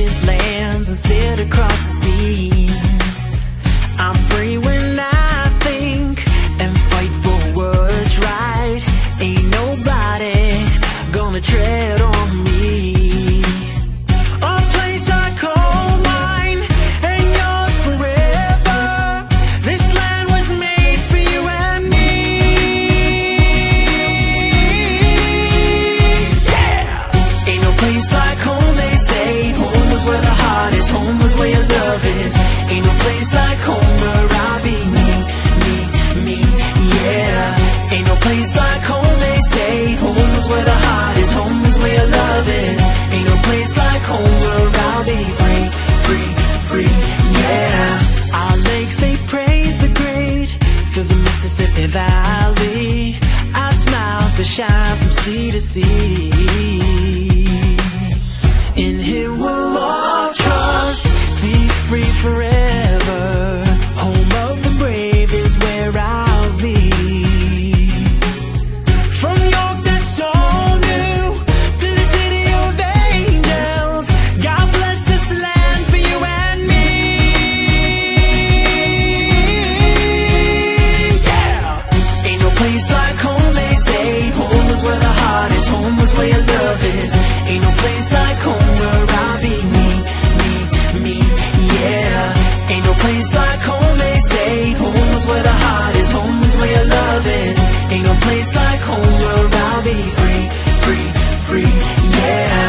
ancient lands and sit across the seas. I'm free when I think and fight for what's right. Ain't nobody gonna tread on me. Home is where your love is. Ain't no place like home where I'll be me, me, me, yeah. Ain't no place like home, they say. Home is where the heart is, home is where your love is. Ain't no place like home where I'll be free, free, free, yeah. Our lakes, they praise the great through the Mississippi Valley. Our smiles, they shine from sea to sea. Place like home, they say. Home is where the heart is, home is where your love is. Ain't no place like home where I'll be me, me, me, yeah. Ain't no place like home, they say. Home is where the heart is, home is where your love is. Ain't no place like home where I'll be free, free, free, yeah.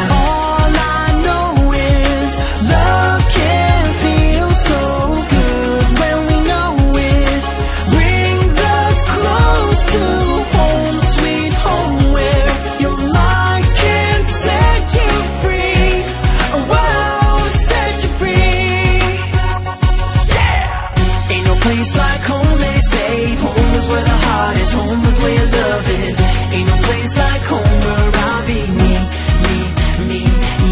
Home is where love is. Ain't no place like home where I'll be me, me, me,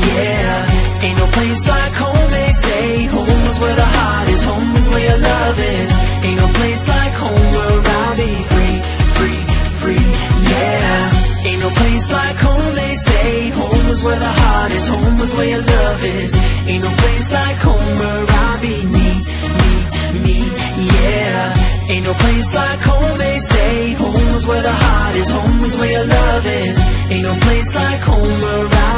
yeah. Ain't no place like home, they say. Home is where the heart is, home is where love is. Ain't no place like home where I'll be free, free, free, yeah. Ain't no place like home, they say. Home is where the heart is, home is where love is. Ain't no place like home where I'll be me, me, me, yeah. Ain't no place like home, they say. Where the heart is, home is where your love is. Ain't no place like home where